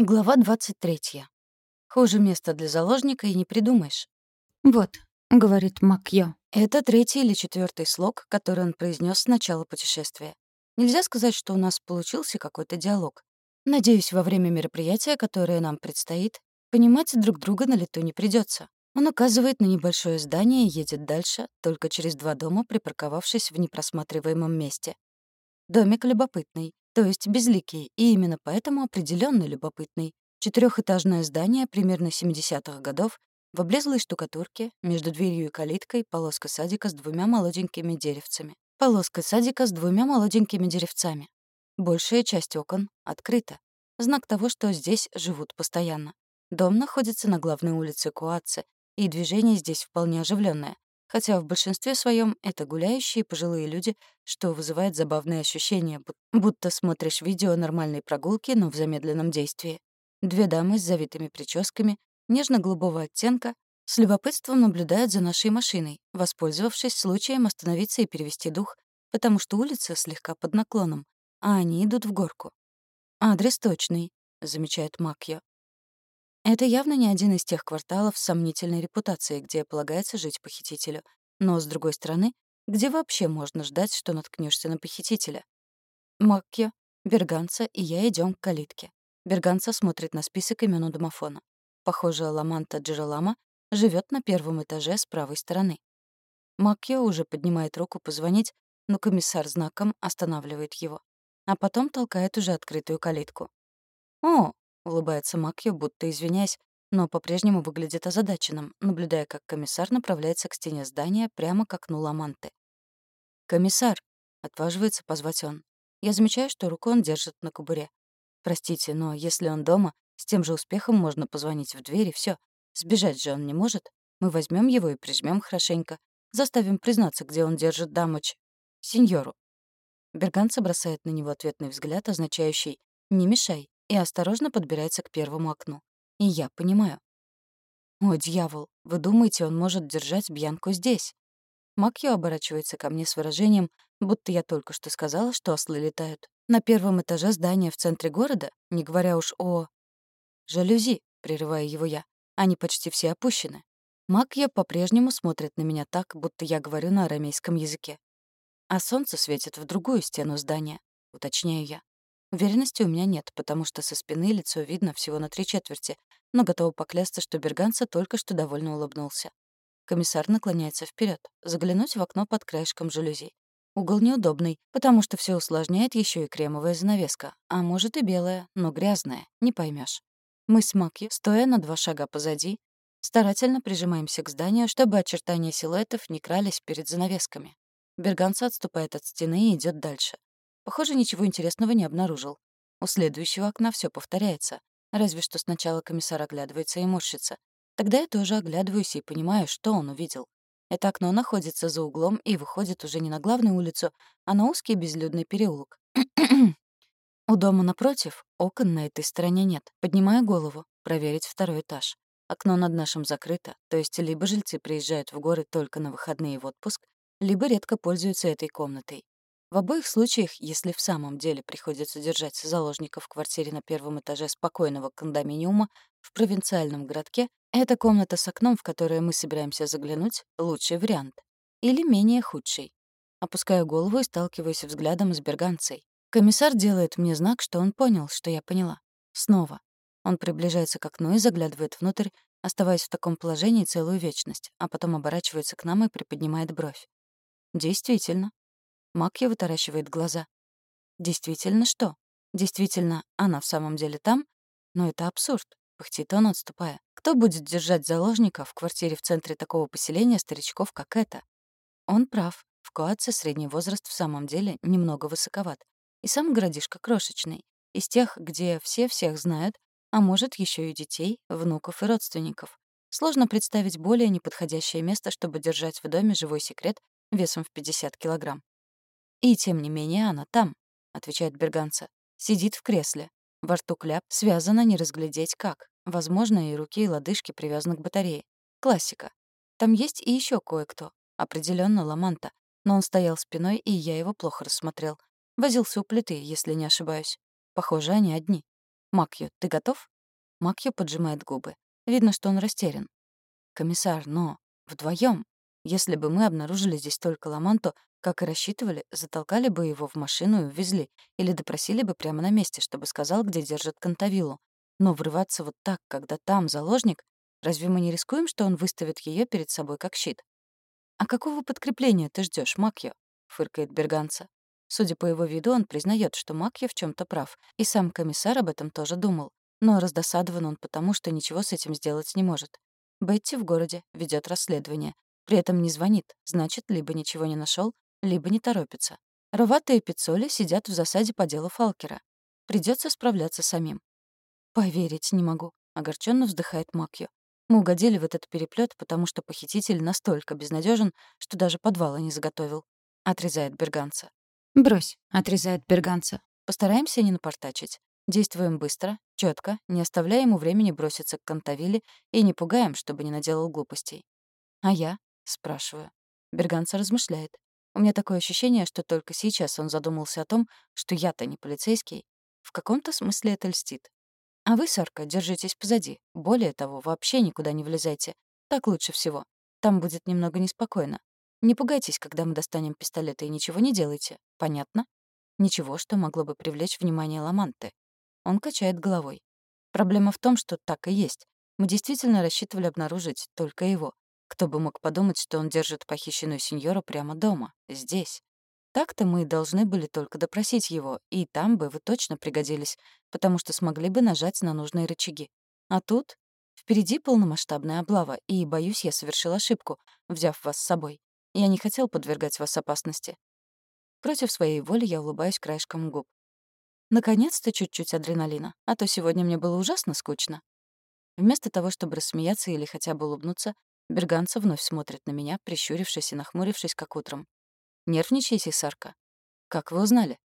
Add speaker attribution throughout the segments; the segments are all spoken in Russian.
Speaker 1: Глава 23. Хуже места для заложника и не придумаешь. «Вот», — говорит Макьё, — это третий или четвертый слог, который он произнес с начала путешествия. Нельзя сказать, что у нас получился какой-то диалог. Надеюсь, во время мероприятия, которое нам предстоит, понимать друг друга на лету не придется. Он указывает на небольшое здание и едет дальше, только через два дома, припарковавшись в непросматриваемом месте. Домик любопытный, то есть безликий, и именно поэтому определенно любопытный. Четырехэтажное здание примерно 70-х годов, в облезлой штукатурке, между дверью и калиткой полоска садика с двумя молоденькими деревцами. Полоска садика с двумя молоденькими деревцами. Большая часть окон открыта. Знак того, что здесь живут постоянно. Дом находится на главной улице Куатце, и движение здесь вполне оживленное хотя в большинстве своем это гуляющие пожилые люди, что вызывает забавные ощущения, будто смотришь видео нормальной прогулки, но в замедленном действии. Две дамы с завитыми прическами, нежно-голубого оттенка, с любопытством наблюдают за нашей машиной, воспользовавшись случаем остановиться и перевести дух, потому что улица слегка под наклоном, а они идут в горку. «Адрес точный», — замечает Макьо. Это явно не один из тех кварталов с сомнительной репутацией, где полагается жить похитителю. Но, с другой стороны, где вообще можно ждать, что наткнешься на похитителя? Маккио, Берганца и я идем к калитке. Берганца смотрит на список имен у домофона. Похоже, Ламанта Джералама живет на первом этаже с правой стороны. Маккио уже поднимает руку позвонить, но комиссар знаком останавливает его. А потом толкает уже открытую калитку. «О, Улыбается Макью, будто извиняясь, но по-прежнему выглядит озадаченным, наблюдая, как комиссар направляется к стене здания прямо к окну Ламанты. «Комиссар!» — отваживается позвать он. Я замечаю, что руку он держит на кобуре. «Простите, но если он дома, с тем же успехом можно позвонить в дверь и всё. Сбежать же он не может. Мы возьмем его и прижмем хорошенько. Заставим признаться, где он держит дамочь. Сеньору». Берганца бросает на него ответный взгляд, означающий «не мешай» и осторожно подбирается к первому окну. И я понимаю. «О, дьявол, вы думаете, он может держать Бьянку здесь?» Макьё оборачивается ко мне с выражением, будто я только что сказала, что ослы летают. На первом этаже здания в центре города, не говоря уж о... «Жалюзи», — прерываю его я. Они почти все опущены. Макья по-прежнему смотрит на меня так, будто я говорю на арамейском языке. А солнце светит в другую стену здания, уточняю я. Уверенности у меня нет, потому что со спины лицо видно всего на три четверти, но готова поклясться, что Берганца только что довольно улыбнулся. Комиссар наклоняется вперед, заглянуть в окно под краешком жалюзи. Угол неудобный, потому что все усложняет еще и кремовая занавеска, а может и белая, но грязная, не поймешь. Мы с Макью, стоя на два шага позади, старательно прижимаемся к зданию, чтобы очертания силуэтов не крались перед занавесками. Берганца отступает от стены и идет дальше. Похоже, ничего интересного не обнаружил. У следующего окна все повторяется. Разве что сначала комиссар оглядывается и морщится. Тогда я тоже оглядываюсь и понимаю, что он увидел. Это окно находится за углом и выходит уже не на главную улицу, а на узкий безлюдный переулок. У дома напротив окон на этой стороне нет. Поднимаю голову, проверить второй этаж. Окно над нашим закрыто, то есть либо жильцы приезжают в горы только на выходные в отпуск, либо редко пользуются этой комнатой. В обоих случаях, если в самом деле приходится держать заложника в квартире на первом этаже спокойного кондоминиума в провинциальном городке, эта комната с окном, в которое мы собираемся заглянуть, лучший вариант. Или менее худший. Опускаю голову и сталкиваюсь взглядом с берганцей. Комиссар делает мне знак, что он понял, что я поняла. Снова. Он приближается к окну и заглядывает внутрь, оставаясь в таком положении целую вечность, а потом оборачивается к нам и приподнимает бровь. Действительно, Макья вытаращивает глаза. Действительно что? Действительно, она в самом деле там? Но это абсурд. Пыхтит он, отступая. Кто будет держать заложника в квартире в центре такого поселения старичков, как это? Он прав. В Коатсе средний возраст в самом деле немного высоковат. И сам городишко крошечный. Из тех, где все всех знают, а может, еще и детей, внуков и родственников. Сложно представить более неподходящее место, чтобы держать в доме живой секрет весом в 50 килограмм. «И тем не менее она там», — отвечает Берганца. «Сидит в кресле. Во рту кляп, связано не разглядеть как. Возможно, и руки, и лодыжки привязаны к батарее. Классика. Там есть и еще кое-кто. Определенно Ламанта. Но он стоял спиной, и я его плохо рассмотрел. Возился у плиты, если не ошибаюсь. Похоже, они одни. «Макью, ты готов?» Макью поджимает губы. Видно, что он растерян. «Комиссар, но... вдвоем. Если бы мы обнаружили здесь только Ламонто, как и рассчитывали, затолкали бы его в машину и увезли, или допросили бы прямо на месте, чтобы сказал, где держат Кантавилу. Но врываться вот так, когда там заложник, разве мы не рискуем, что он выставит ее перед собой как щит? «А какого подкрепления ты ждешь, Макьо?» — фыркает Берганца. Судя по его виду, он признает, что Макьо в чем то прав, и сам комиссар об этом тоже думал. Но раздосадован он потому, что ничего с этим сделать не может. Бетти в городе, ведет расследование. При этом не звонит, значит, либо ничего не нашел, либо не торопится. Рувата и Пиццоли сидят в засаде по делу Фалкера. Придется справляться самим. «Поверить не могу», — огорченно вздыхает Макью. «Мы угодили в этот переплет, потому что похититель настолько безнадежен, что даже подвала не заготовил», — отрезает Берганца. «Брось», — отрезает Берганца. «Постараемся не напортачить. Действуем быстро, четко, не оставляя ему времени броситься к Кантавиле и не пугаем, чтобы не наделал глупостей». «А я?» — спрашиваю. Берганца размышляет. У меня такое ощущение, что только сейчас он задумался о том, что я-то не полицейский. В каком-то смысле это льстит. А вы, Сарка, держитесь позади. Более того, вообще никуда не влезайте. Так лучше всего. Там будет немного неспокойно. Не пугайтесь, когда мы достанем пистолеты, и ничего не делайте. Понятно? Ничего, что могло бы привлечь внимание Ламанты. Он качает головой. Проблема в том, что так и есть. Мы действительно рассчитывали обнаружить только его. Кто бы мог подумать, что он держит похищенную сеньору прямо дома, здесь. Так-то мы должны были только допросить его, и там бы вы точно пригодились, потому что смогли бы нажать на нужные рычаги. А тут впереди полномасштабная облава, и, боюсь, я совершил ошибку, взяв вас с собой. Я не хотел подвергать вас опасности. Против своей воли я улыбаюсь краешком губ. Наконец-то чуть-чуть адреналина, а то сегодня мне было ужасно скучно. Вместо того, чтобы рассмеяться или хотя бы улыбнуться, Берганца вновь смотрит на меня, прищурившись и нахмурившись, как утром. «Нервничаете, Сарка?» «Как вы узнали?»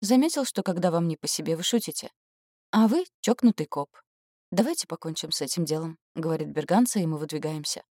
Speaker 1: «Заметил, что когда вам не по себе, вы шутите. А вы — чокнутый коп. Давайте покончим с этим делом», — говорит Берганца, и мы выдвигаемся.